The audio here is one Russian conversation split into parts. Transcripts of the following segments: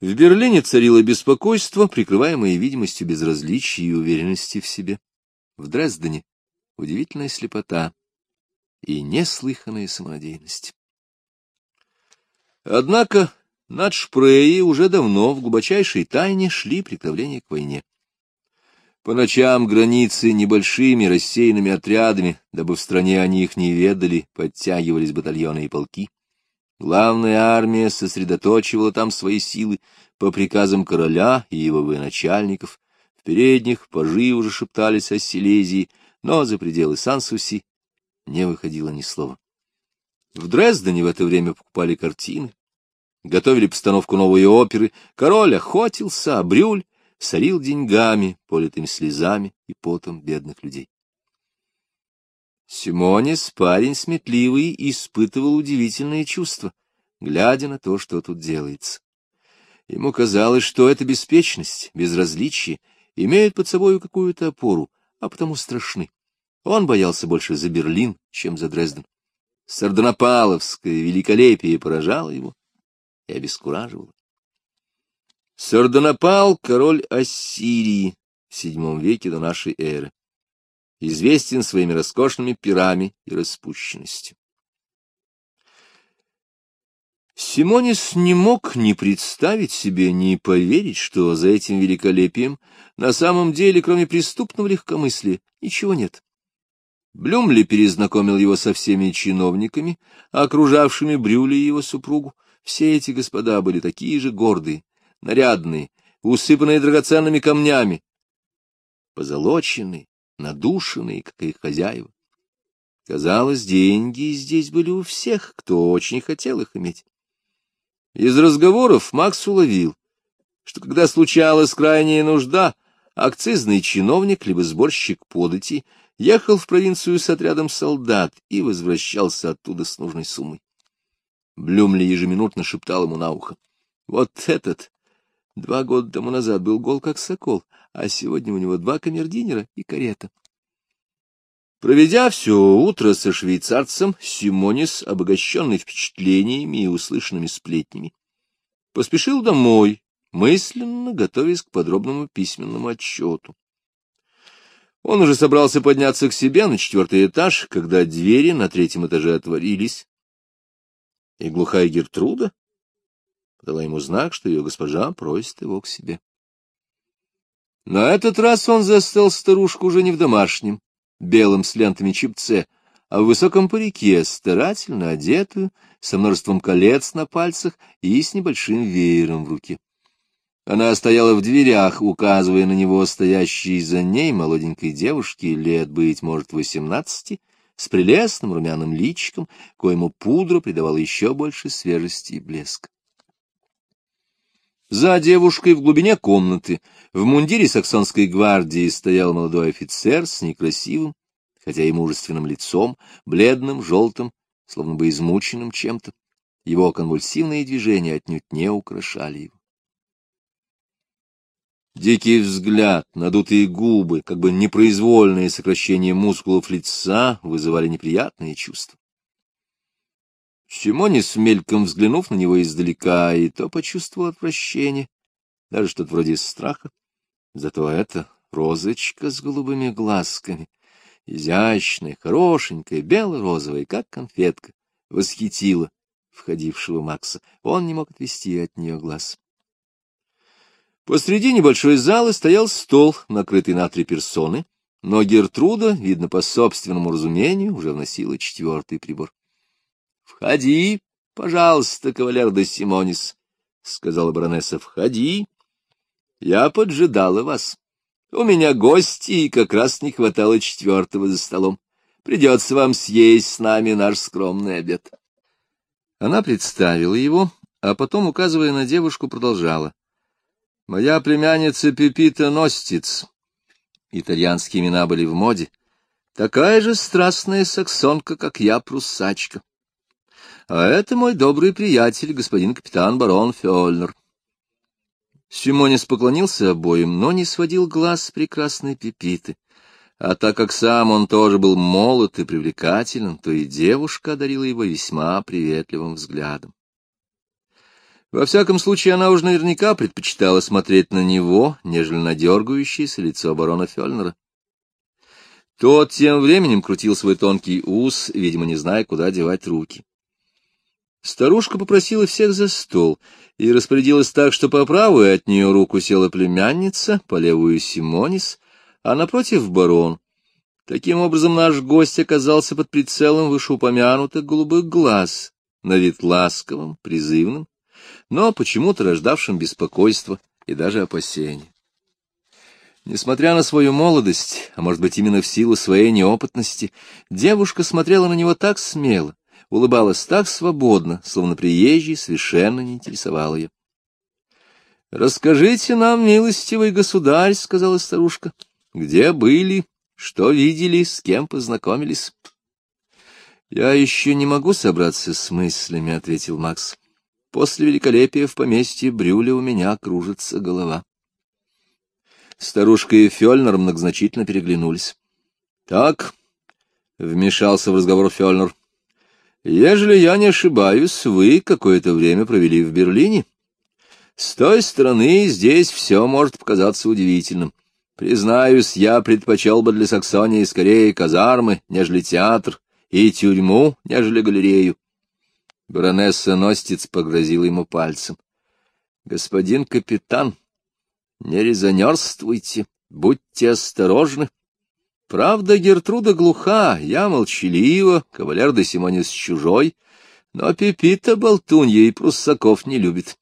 В Берлине царило беспокойство, прикрываемое видимостью безразличия и уверенности в себе. В Дрездене удивительная слепота и неслыханная самонадеянность. Однако над Шпреей уже давно в глубочайшей тайне шли приготовления к войне. По ночам границы небольшими рассеянными отрядами, дабы в стране они их не ведали, подтягивались батальоны и полки. Главная армия сосредоточивала там свои силы по приказам короля и его военачальников. В передних пажи уже шептались о Силезии, но за пределы Сансуси не выходило ни слова. В Дрездене в это время покупали картины, готовили постановку новой оперы, король охотился, а Брюль сорил деньгами, политыми слезами и потом бедных людей. Симонис, парень сметливый, испытывал удивительные чувства, глядя на то, что тут делается. Ему казалось, что эта беспечность, безразличие имеют под собой какую-то опору, а потому страшны. Он боялся больше за Берлин, чем за Дрезден. Сардонопаловское великолепие поражало его и обескураживало. Сардонопал — король Ассирии в VII веке до нашей эры известен своими роскошными пирами и распущенностью. Симонис не мог ни представить себе, ни поверить, что за этим великолепием на самом деле, кроме преступного легкомыслия, ничего нет. Блюмли перезнакомил его со всеми чиновниками, окружавшими Брюли и его супругу. Все эти господа были такие же гордые, нарядные, усыпанные драгоценными камнями, позолоченные, надушенные, как их хозяева. Казалось, деньги здесь были у всех, кто очень хотел их иметь. Из разговоров Макс уловил, что когда случалась крайняя нужда, акцизный чиновник либо сборщик подати ехал в провинцию с отрядом солдат и возвращался оттуда с нужной суммой. Блюмли ежеминутно шептал ему на ухо. Вот этот два года тому назад был гол как сокол, а сегодня у него два камердинера и карета. Проведя все утро со швейцарцем, Симонис, обогащенный впечатлениями и услышанными сплетнями, поспешил домой, мысленно готовясь к подробному письменному отчету. Он уже собрался подняться к себе на четвертый этаж, когда двери на третьем этаже отворились, и глухая Гертруда подала ему знак, что ее госпожа просит его к себе. На этот раз он застал старушку уже не в домашнем, белом с лентами чипце, а в высоком парике, старательно одетую, со множеством колец на пальцах и с небольшим веером в руке. Она стояла в дверях, указывая на него стоящей за ней молоденькой девушке, лет, быть может, восемнадцати, с прелестным румяным личиком, коему пудра придавала еще больше свежести и блеска. За девушкой в глубине комнаты в мундире саксонской гвардии стоял молодой офицер с некрасивым, хотя и мужественным лицом, бледным, желтым, словно бы измученным чем-то. Его конвульсивные движения отнюдь не украшали его. Дикий взгляд, надутые губы, как бы непроизвольное сокращение мускулов лица вызывали неприятные чувства. Симонис, мельком взглянув на него издалека, и то почувствовал отвращение, даже что-то вроде страха. Зато это розочка с голубыми глазками, изящная, хорошенькая, бело-розовая, как конфетка, восхитила входившего Макса. Он не мог отвести от нее глаз. Посреди небольшой залы стоял стол, накрытый на три персоны, но Гертруда, видно по собственному разумению, уже вносила четвертый прибор. — Входи, пожалуйста, кавалер де Симонис, — сказала баронесса. — Входи. Я поджидала вас. У меня гости, и как раз не хватало четвертого за столом. Придется вам съесть с нами наш скромный обед. Она представила его, а потом, указывая на девушку, продолжала. Моя племянница Пепита Ностиц. Итальянские имена были в моде. Такая же страстная саксонка, как я, пруссачка. А это мой добрый приятель, господин капитан барон Фёльнер. Симонис поклонился обоим, но не сводил глаз с прекрасной Пепиты. А так как сам он тоже был молод и привлекателен, то и девушка одарила его весьма приветливым взглядом. Во всяком случае, она уж наверняка предпочитала смотреть на него, нежели на дергающееся лицо барона Фельнера. Тот тем временем крутил свой тонкий ус, видимо, не зная, куда девать руки. Старушка попросила всех за стол и распорядилась так, что по правую от нее руку села племянница, по левую — Симонис, а напротив — барон. Таким образом, наш гость оказался под прицелом вышеупомянутых голубых глаз, на вид ласковым, призывным, но почему-то рождавшим беспокойство и даже опасение. Несмотря на свою молодость, а может быть именно в силу своей неопытности, девушка смотрела на него так смело, улыбалась так свободно, словно приезжий совершенно не интересовал ее. — Расскажите нам, милостивый государь, — сказала старушка, — где были, что видели, с кем познакомились? — Я еще не могу собраться с мыслями, — ответил Макс. — После великолепия в поместье Брюля у меня кружится голова. Старушка и Фёльнер многозначительно переглянулись. — Так, — вмешался в разговор Фёльнер, — ежели я не ошибаюсь, вы какое-то время провели в Берлине. С той стороны здесь все может показаться удивительным. Признаюсь, я предпочел бы для Саксонии скорее казармы, нежели театр, и тюрьму, нежели галерею. Баронесса Ностиц погрозила ему пальцем. — Господин капитан, не резонерствуйте, будьте осторожны. Правда, Гертруда глуха, я молчалива, кавалер де Симонис чужой, но Пепита болтунья и пруссаков не любит.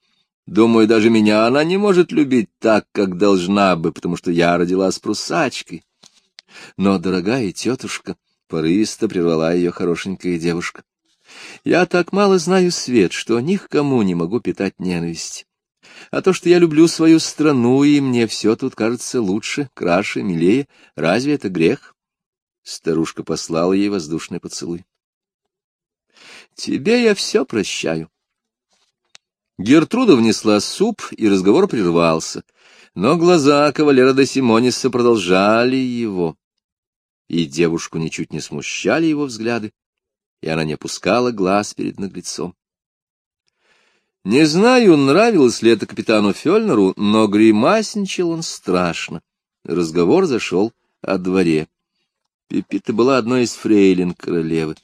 Думаю, даже меня она не может любить так, как должна бы, потому что я родилась пруссачкой. Но, дорогая тетушка, порывисто прервала ее хорошенькая девушка, я так мало знаю свет, что ни к кому не могу питать ненависть. А то, что я люблю свою страну, и мне все тут кажется лучше, краше, милее, разве это грех? Старушка послала ей воздушный поцелуй. Тебе я все прощаю. Гертруда внесла суп, и разговор прервался, но глаза кавалера де Симониса продолжали его, и девушку ничуть не смущали его взгляды, и она не опускала глаз перед наглецом. Не знаю, нравилось ли это капитану Фельнеру, но гримасничал он страшно. Разговор зашел о дворе. Пепита была одной из фрейлин королевы.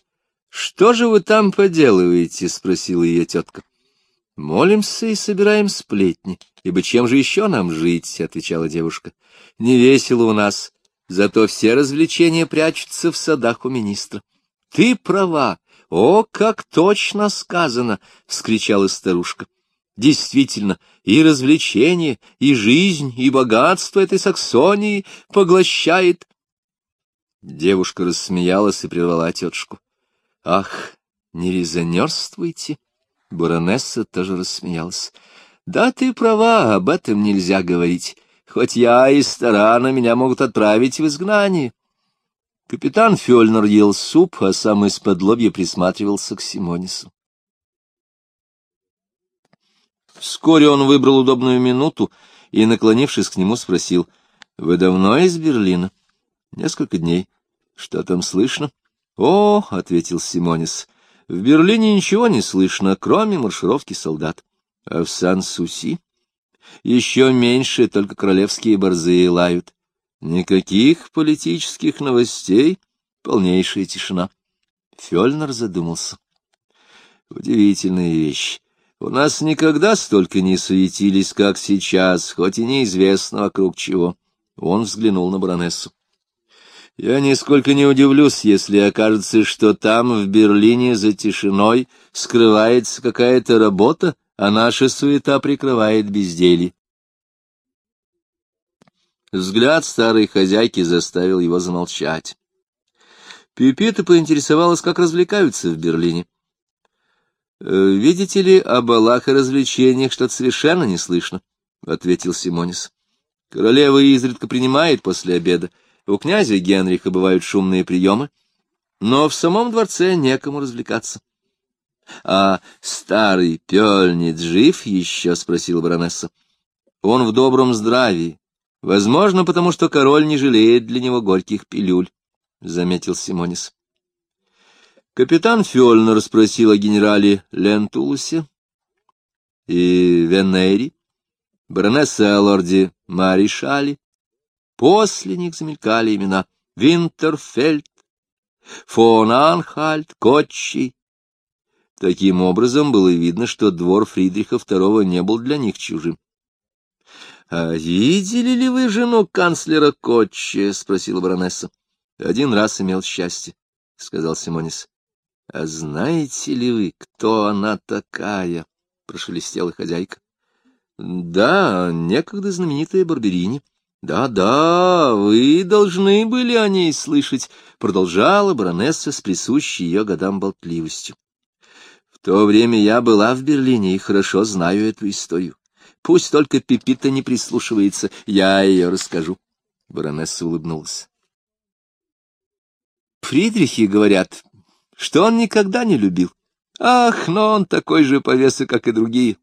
— Что же вы там поделываете? — спросила ее тетка. — Молимся и собираем сплетни, ибо чем же еще нам жить? — отвечала девушка. — Не весело у нас, зато все развлечения прячутся в садах у министра. — Ты права, — О, как точно сказано! — вскричала старушка. — Действительно, и развлечение, и жизнь, и богатство этой Саксонии поглощает. Девушка рассмеялась и прервала тетушку. — Ах, не резонерствуйте! Баронесса тоже рассмеялась. — Да, ты права, об этом нельзя говорить. Хоть я и стара, но меня могут отправить в изгнание. Капитан Фёльнер ел суп, а сам из-под лобья присматривался к Симонису. Вскоре он выбрал удобную минуту и, наклонившись к нему, спросил, — Вы давно из Берлина? — Несколько дней. — Что там слышно? — О, — ответил Симонис, — в Берлине ничего не слышно, кроме маршировки солдат. А в Сан-Суси? Еще меньше, только королевские борзые лают. Никаких политических новостей, полнейшая тишина. Фёльнер задумался. Удивительная вещь. У нас никогда столько не суетились, как сейчас, хоть и неизвестно вокруг чего. Он взглянул на баронессу. Я нисколько не удивлюсь, если окажется, что там, в Берлине, за тишиной, скрывается какая-то работа, а наша суета прикрывает безделье. Взгляд старой хозяйки заставил его замолчать. Пюпита поинтересовалась, как развлекаются в Берлине. «Э, — Видите ли, о балах и развлечениях что-то совершенно не слышно, — ответил Симонис. — Королева изредка принимает после обеда. У князя Генриха бывают шумные приемы, но в самом дворце некому развлекаться. — А старый Пёльниц жив еще? — спросила баронесса. — Он в добром здравии, Возможно, потому что король не жалеет для него горьких пилюль, — заметил Симонис. Капитан Фёльнер спросил о генерале Лентулусе. и Венери, баронесса о лорде Маришали. После них замелькали имена Винтерфельд, фон Анхальд, Котчи. Таким образом, было видно, что двор Фридриха II не был для них чужим. — А видели ли вы жену канцлера Котчи? — спросила баронесса. — Один раз имел счастье, — сказал Симонис. — А знаете ли вы, кто она такая? — прошелестела хозяйка. — Да, некогда знаменитая Барберини. Да, вы должны были о ней слышать, — продолжала баронесса с присущей ее годам болтливостью. В то время я была в Берлине и хорошо знаю эту историю. Пусть только Пепита не прислушивается, я ее расскажу. Баронесса улыбнулась. Фридрихи говорят, что он никогда не любил. Ах, но он такой же повеса, как и другие.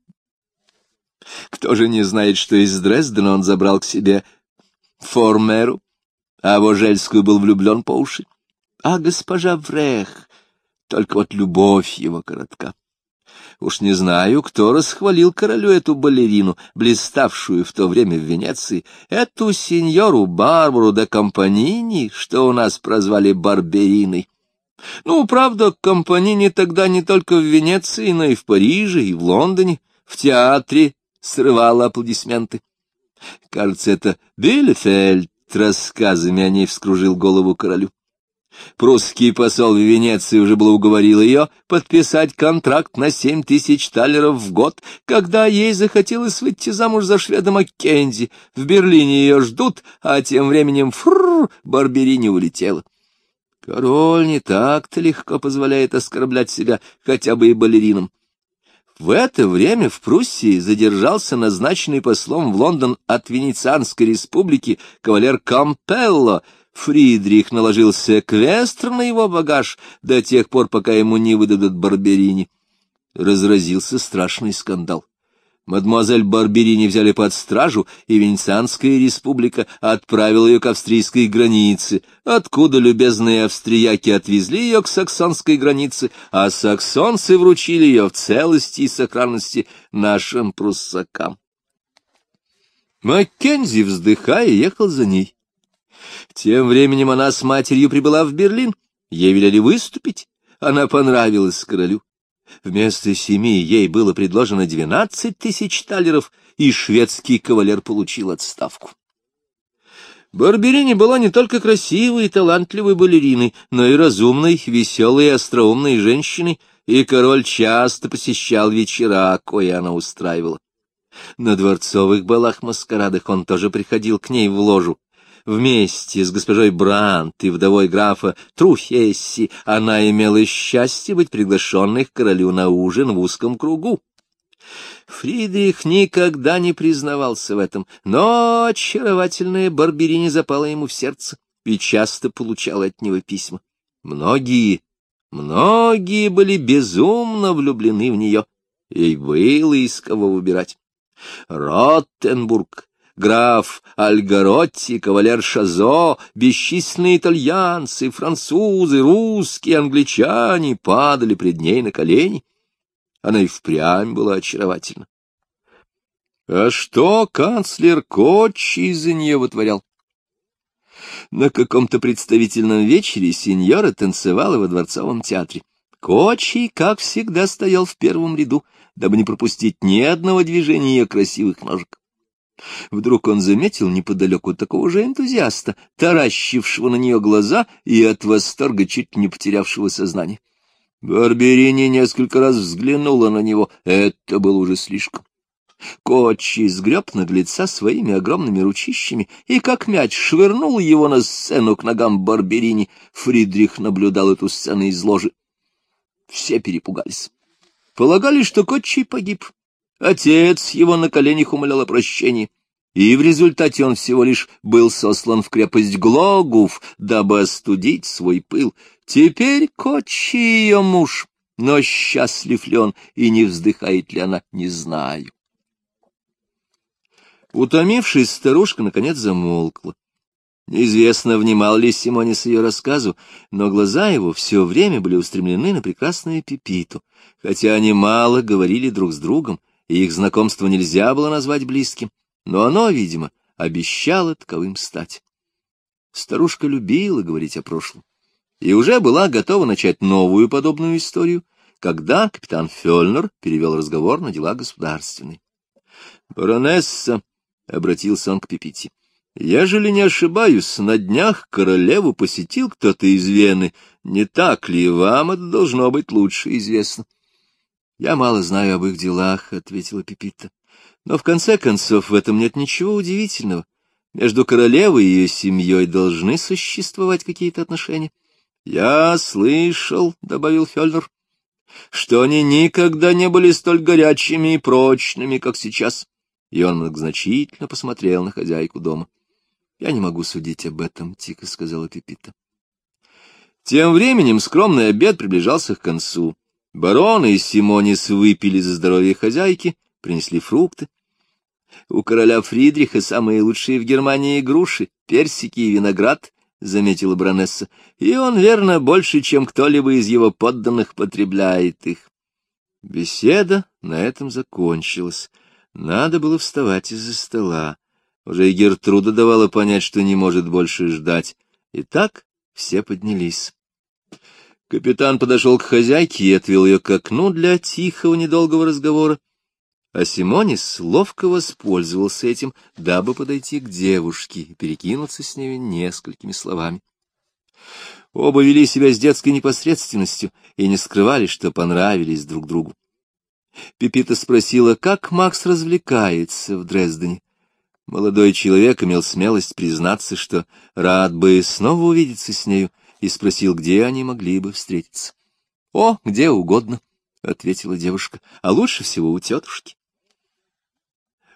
Кто же не знает, что из Дрездена он забрал к себе Формеру, а в Ожельскую был влюблен по уши? А госпожа Врех, только вот любовь его коротка. Уж не знаю, кто расхвалил королю эту балерину, блиставшую в то время в Венеции, эту сеньору Барбару де Компанини, что у нас прозвали Барбериной. Ну, правда, Компанини тогда не только в Венеции, но и в Париже, и в Лондоне, в театре срывала аплодисменты. Кажется, это Бельфельд рассказами о ней вскружил голову королю. Прусский посол в Венеции уже было уговорил ее подписать контракт на семь тысяч талеров в год, когда ей захотелось выйти замуж за шведа Маккензи. В Берлине ее ждут, а тем временем фрррр, Барберини улетела. Король не так-то легко позволяет оскорблять себя хотя бы и балеринам. В это время в Пруссии задержался назначенный послом в Лондон от Венецианской республики кавалер Кампелло, Фридрих наложил секвестр на его багаж до тех пор, пока ему не выдадут Барберини. Разразился страшный скандал. Мадемуазель Барберини взяли под стражу, и Венецианская республика отправила ее к австрийской границе, откуда любезные австрияки отвезли ее к саксонской границе, а саксонцы вручили ее в целости и сохранности нашим пруссакам. Маккензи, вздыхая, ехал за ней. Тем временем она с матерью прибыла в Берлин. Ей велели выступить. Она понравилась королю. Вместо семи ей было предложено двенадцать тысяч талеров, и шведский кавалер получил отставку. Барберини была не только красивой и талантливой балериной, но и разумной, веселой и остроумной женщиной, и король часто посещал вечера, кое она устраивала. На дворцовых балах-маскарадах он тоже приходил к ней в ложу, Вместе с госпожой Брант и вдовой графа Трухесси она имела счастье быть приглашенной к королю на ужин в узком кругу. Фридрих никогда не признавался в этом, но очаровательная Барберини запала ему в сердце и часто получал от него письма. Многие, многие были безумно влюблены в нее, и было из кого выбирать. Роттенбург, граф Альгаротти, кавалер Шазо, бесчисленные итальянцы, французы, русские, англичане падали пред ней на колени. Она и впрямь была очаровательна. А что канцлер Кочи из-за нее вытворял? На каком-то представительном вечере сеньора танцевала во дворцовом театре. Кочи, как всегда, стоял в первом ряду, дабы не пропустить ни одного движения ее красивых ножек. Вдруг он заметил неподалеку такого же энтузиаста, таращившего на нее глаза и от восторга чуть не потерявшего сознание. Барберини несколько раз взглянула на него, это было уже слишком. Кочи сгреб наглеца своими огромными ручищами и, как мяч, швырнул его на сцену к ногам Барберини. Фридрих наблюдал эту сцену из ложи. Все перепугались. Полагали, что Кочи погиб. Отец его на коленях умолял о прощении, и в результате он всего лишь был сослан в крепость Глогув, дабы остудить свой пыл. Теперь Кочи ее муж, но счастлив ли он и не вздыхает ли она, не знаю. Утомившись, старушка наконец замолкла. Неизвестно, внимал ли Симонис ее рассказу, но глаза его все время были устремлены на прекрасную Пепиту. Хотя они мало говорили друг с другом, и их знакомство нельзя было назвать близким, но оно, видимо, обещало таковым стать. Старушка любила говорить о прошлом и уже была готова начать новую подобную историю, когда капитан Фёльнер перевел разговор на дела государственные. «Баронесса», — обратился он к Пепити, — «ежели не ошибаюсь, на днях королеву посетил кто-то из Вены. Не так ли вам это должно быть лучше известно?» «Я мало знаю об их делах», — ответила Пепита. «Но в конце концов в этом нет ничего удивительного. Между королевой и ее семьей должны существовать какие-то отношения». «Я слышал», — добавил Фёльнер, — «что они никогда не были столь горячими и прочными, как сейчас». И он многозначительно посмотрел на хозяйку дома. «Я не могу судить об этом», — тихо сказала Пепита. Тем временем скромный обед приближался к концу. Барон и Симонис выпили за здоровье хозяйки, принесли фрукты. У короля Фридриха самые лучшие в Германии груши, персики и виноград, — заметила баронесса, — и он, верно, больше, чем кто-либо из его подданных потребляет их. Беседа на этом закончилась. Надо было вставать из-за стола. Уже и Гертруда давала понять, что не может больше ждать. И так все поднялись. Капитан подошел к хозяйке и отвел ее к окну для тихого недолгого разговора. А Симонис ловко воспользовался этим, дабы подойти к девушке и перекинуться с нею несколькими словами. Оба вели себя с детской непосредственностью и не скрывали, что понравились друг другу. Пепита спросила, как Макс развлекается в Дрездене. Молодой человек имел смелость признаться, что рад бы снова увидеться с нею, и спросил, где они могли бы встретиться. — О, где угодно, — ответила девушка, — а лучше всего у тетушки.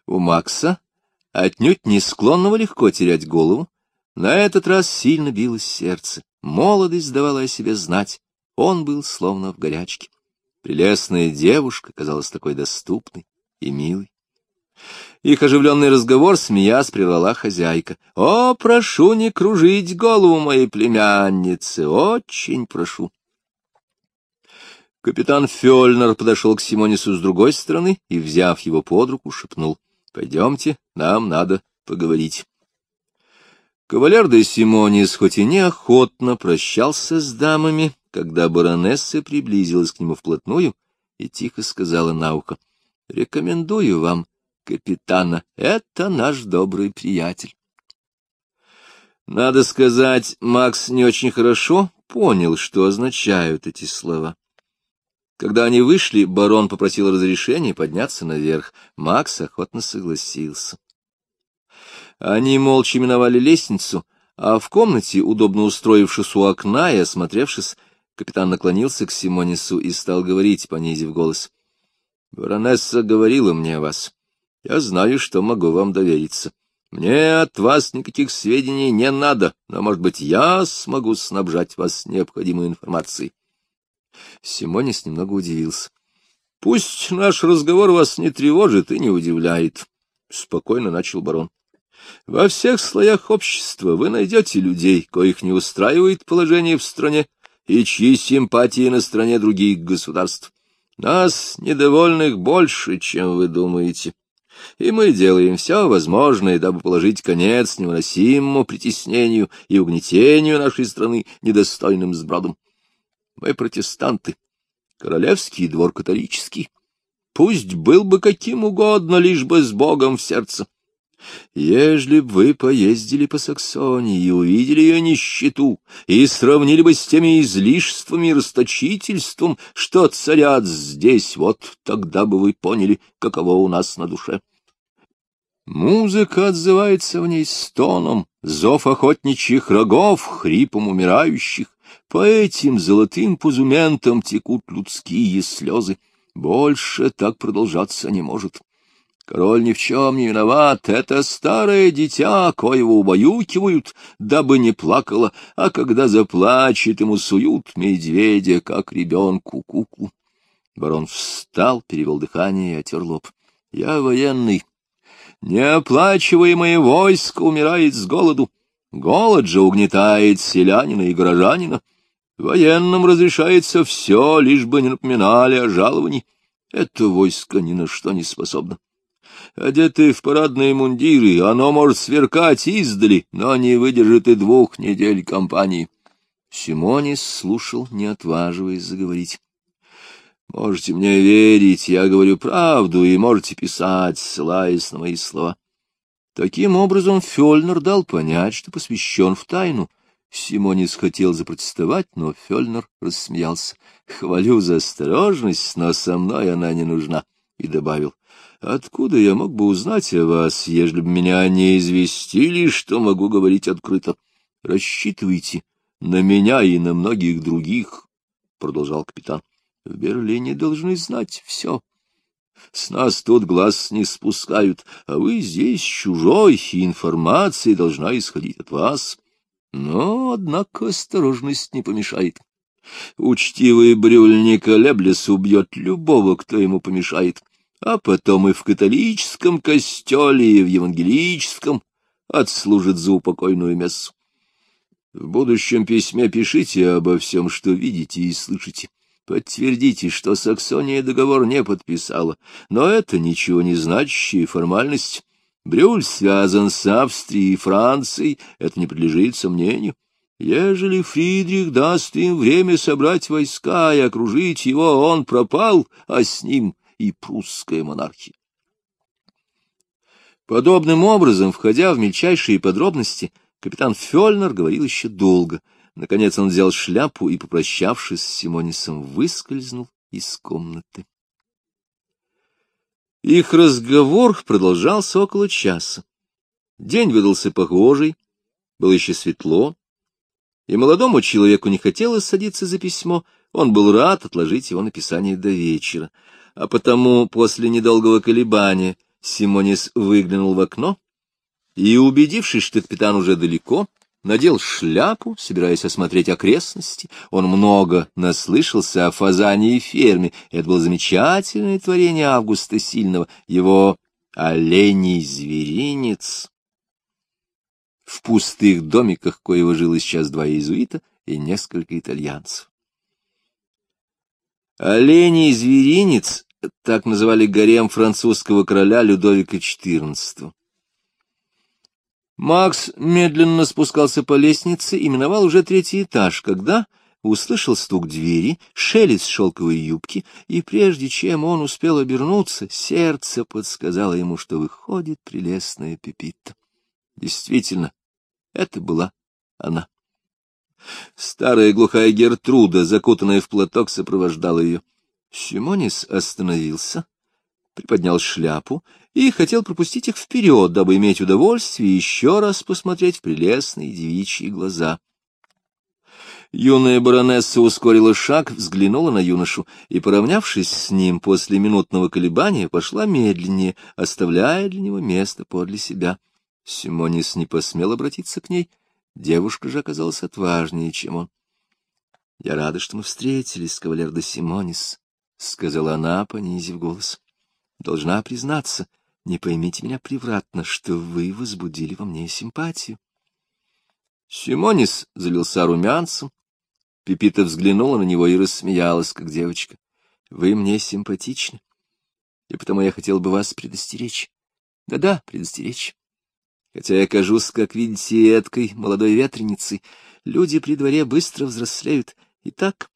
У Макса, отнюдь не склонного легко терять голову, на этот раз сильно билось сердце, молодость давала о себе знать, он был словно в горячке. Прелестная девушка казалась такой доступной и милой. Их оживленный разговор, смеясь, прервала хозяйка. — О, прошу не кружить голову моей племянницы, очень прошу. Капитан Фёльнер подошел к Симонису с другой стороны и, взяв его под руку, шепнул. Пойдемте, нам надо поговорить. Кавалер де Симонис хоть и неохотно прощался с дамами, когда баронесса приблизилась к нему вплотную и тихо сказала на ухо, — Рекомендую вам, капитана, это наш добрый приятель. Надо сказать, Макс не очень хорошо понял, что означают эти слова. Когда они вышли, барон попросил разрешения подняться наверх. Макс охотно согласился. Они молча миновали лестницу, а в комнате, удобно устроившись у окна и осмотревшись, капитан наклонился к Симонису и стал говорить, понизив голос. — Баронесса говорила мне о вас. Я знаю, что могу вам довериться. Мне от вас никаких сведений не надо, но, может быть, я смогу снабжать вас необходимой информацией. Симонис немного удивился. — Пусть наш разговор вас не тревожит и не удивляет, — спокойно начал барон. — Во всех слоях общества вы найдете людей, коих не устраивает положение в стране и чьи симпатии на стороне других государств. Нас, недовольных, больше, чем вы думаете. И мы делаем все возможное, дабы положить конец невыносимому притеснению и угнетению нашей страны недостойным сбродом. Мы протестанты, королевский двор католический. Пусть был бы каким угодно, лишь бы с Богом в сердце. Ежели б вы поездили по Саксонии и увидели ее нищету, и сравнили бы с теми излишествами и расточительством, что царят здесь, вот тогда бы вы поняли, каково у нас на душе. Музыка отзывается в ней стоном, зов охотничьих рогов, хрипом умирающих, по этим золотым пузументам текут людские слезы. Больше так продолжаться не может. Король ни в чем не виноват, это старое дитя, коего убаюкивают, дабы не плакало, а когда заплачет, ему суют медведя, как ребенку куклу. Барон встал, перевел дыхание и отер лоб. — Я военный. Неоплачиваемое войско умирает с голоду. Голод же угнетает селянина и горожанина. Военным разрешается все, лишь бы не напоминали о жаловании. Это войско ни на что не способно. Одетые в парадные мундиры, оно может сверкать издали, но не выдержит и двух недель кампании. Симонис слушал, не отваживаясь заговорить. Можете мне верить, я говорю правду, и можете писать, ссылаясь на мои слова. Таким образом, Фёльнер дал понять, что посвящен в тайну. Симонис хотел запротестовать, но Фёльнер рассмеялся. «Хвалю за осторожность, но со мной она не нужна», и добавил. «Откуда я мог бы узнать о вас, ежели бы меня не известили, что могу говорить открыто? Рассчитывайте на меня и на многих других», — продолжал капитан. В Берлине должны знать все. С нас тут глаз не спускают, а вы здесь чужой, и информация должна исходить от вас. Но, однако, осторожность не помешает. Учтивый брюль не колеблясь убьет любого, кто ему помешает, а потом и в католическом костеле, и в евангелическом отслужит за упокойную мессу. В будущем письме пишите обо всем, что видите и слышите. Подтвердите, что Саксония договор не подписала, но это ничего не значащая формальность. Брюль связан с Австрией и Францией, это не подлежит сомнению. Ежели Фридрих даст им время собрать войска и окружить его, он пропал, а с ним и прусская монархия. Подобным образом, входя в мельчайшие подробности, капитан Фёльнер говорил еще долго — Наконец он взял шляпу и, попрощавшись с Симонисом, выскользнул из комнаты. Их разговор продолжался около часа. День выдался похожий, было еще светло, и молодому человеку не хотелось садиться за письмо, он был рад отложить его написание до вечера. А потому после недолгого колебания Симонис выглянул в окно и, убедившись, что капитан уже далеко, надел шляпу, собираясь осмотреть окрестности. Он много наслышался о фазане и ферме. Это было замечательное творение Августа Сильного, его оленей зверинец. В пустых домиках, коего жило сейчас два иезуита и несколько итальянцев. Оленей зверинец так называли гарем французского короля Людовика XIV. Макс медленно спускался по лестнице и миновал уже третий этаж, когда услышал стук двери, шелест шелковой юбки, и прежде чем он успел обернуться, сердце подсказало ему, что выходит прелестная Пепита. Действительно, это была она. Старая глухая Гертруда, закутанная в платок, сопровождала ее. Симонис остановился, приподнял шляпу и хотел пропустить их вперед, дабы иметь удовольствие еще раз посмотреть в прелестные девичьи глаза. Юная баронесса ускорила шаг, взглянула на юношу и, поравнявшись с ним после минутного колебания, пошла медленнее, оставляя для него место подле себя. Симонис не посмел обратиться к ней, девушка же оказалась отважнее, чем он. — Я рада, что мы встретились, кавалер де Симонис, — сказала она, понизив голос. — Должна признаться, не поймите меня превратно, что вы возбудили во мне симпатию. Симонис залился румянцем. Пепита взглянула на него и рассмеялась, как девочка. — Вы мне симпатичны, и потому я хотел бы вас предостеречь. Да-да, предостеречь. Хотя я кажусь, как видите, эткой молодой ветреницей, люди при дворе быстро взрослеют. Итак,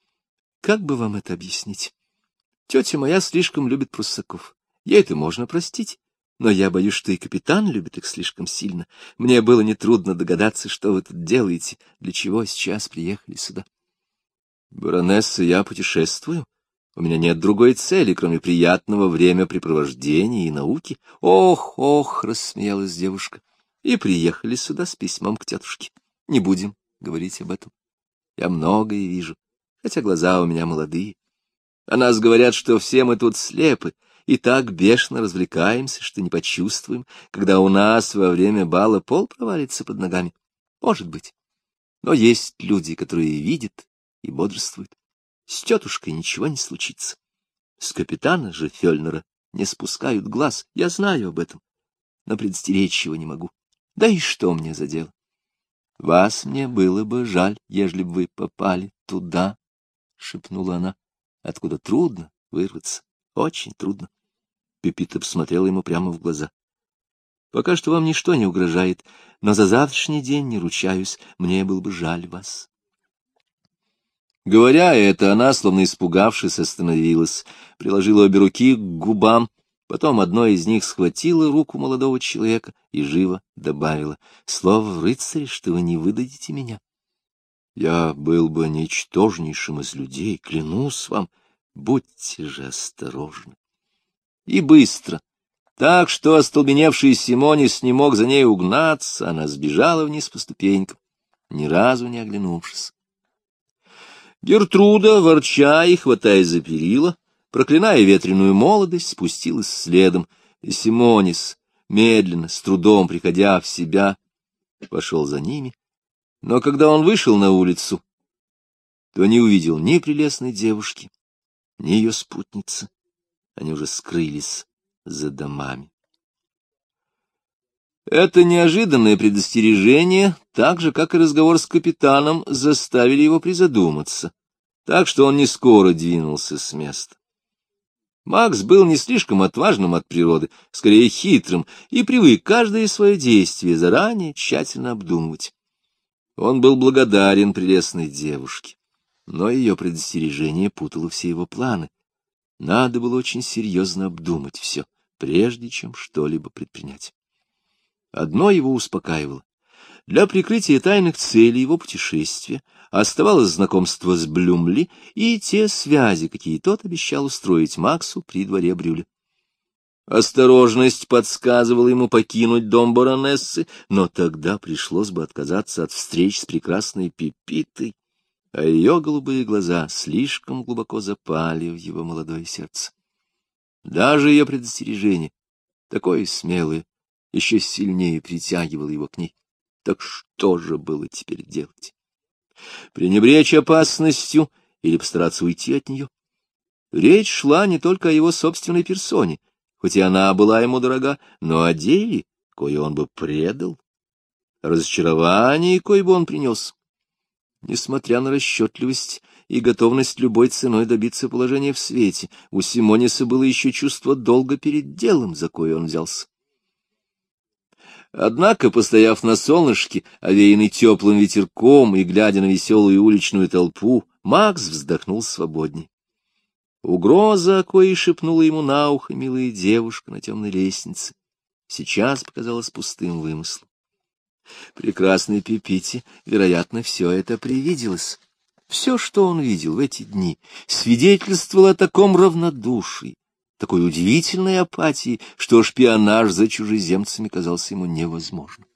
как бы вам это объяснить? Тетя моя слишком любит пруссаков. Ей это можно простить. Но я боюсь, что и капитан любит их слишком сильно. Мне было нетрудно догадаться, что вы тут делаете, для чего сейчас приехали сюда. Баронесса, я путешествую. У меня нет другой цели, кроме приятного времяпрепровождения и науки. Ох, ох, рассмеялась девушка. И приехали сюда с письмом к тетушке. Не будем говорить об этом. Я многое вижу, хотя глаза у меня молодые. О нас говорят, что все мы тут слепы, и так бешено развлекаемся, что не почувствуем, когда у нас во время бала пол провалится под ногами. Может быть. Но есть люди, которые видят и бодрствуют. С тетушкой ничего не случится. С капитана же Фельнера не спускают глаз. Я знаю об этом, но предстеречь его не могу. Да и что мне за дело? Вас мне было бы жаль, ежели бы вы попали туда, — шепнула она, — откуда трудно вырваться. Очень трудно. Пепита посмотрела ему прямо в глаза. Пока что вам ничто не угрожает, но за завтрашний день не ручаюсь, мне было бы жаль вас. Говоря это, она, словно испугавшись, остановилась, приложила обе руки к губам, потом одной из них схватила руку молодого человека и живо добавила, «Слово в рыцаре, что вы не выдадите меня». Я был бы ничтожнейшим из людей, клянусь вам, будьте же осторожны. И быстро, так что остолбеневший Симонис не мог за ней угнаться, она сбежала вниз по ступенькам, ни разу не оглянувшись. Гертруда, ворча и хватаясь за перила, проклиная ветреную молодость, спустилась следом, и Симонис, медленно, с трудом приходя в себя, пошел за ними. Но когда он вышел на улицу, то не увидел ни прелестной девушки, ни ее спутницы. Они уже скрылись за домами. Это неожиданное предостережение, так же, как и разговор с капитаном, заставили его призадуматься, так что он не скоро двинулся с места. Макс был не слишком отважным от природы, скорее хитрым, и привык каждое свое действие заранее тщательно обдумывать. Он был благодарен прелестной девушке, но ее предостережение путало все его планы. Надо было очень серьезно обдумать все, прежде чем что-либо предпринять. Одно его успокаивало. Для прикрытия тайных целей его путешествия оставалось знакомство с Блюмли и те связи, какие тот обещал устроить Максу при дворе Брюля. Осторожность подсказывала ему покинуть дом баронессы, но тогда пришлось бы отказаться от встреч с прекрасной Пипитой, а ее голубые глаза слишком глубоко запали в его молодое сердце. Даже ее предостережение, такое смелое, еще сильнее притягивал его к ней. Так что же было теперь делать? Пренебречь опасностью или постараться уйти от нее? Речь шла не только о его собственной персоне, хоть и она была ему дорога, но о деле, кое он бы предал, разочарование, кое бы он принес. Несмотря на расчетливость и готовность любой ценой добиться положения в свете, у Симониса было еще чувство долга перед делом, за кое он взялся. Однако, постояв на солнышке, овеянный теплым ветерком и глядя на веселую уличную толпу, Макс вздохнул свободней. Угроза, коей шепнула ему на ухо милая девушка на темной лестнице, сейчас показалась пустым вымыслом. Прекрасной Пепите, вероятно, все это привиделось. Все, что он видел в эти дни, свидетельствовало о таком равнодушии, такой удивительной апатии, что шпионаж за чужеземцами казался ему невозможным.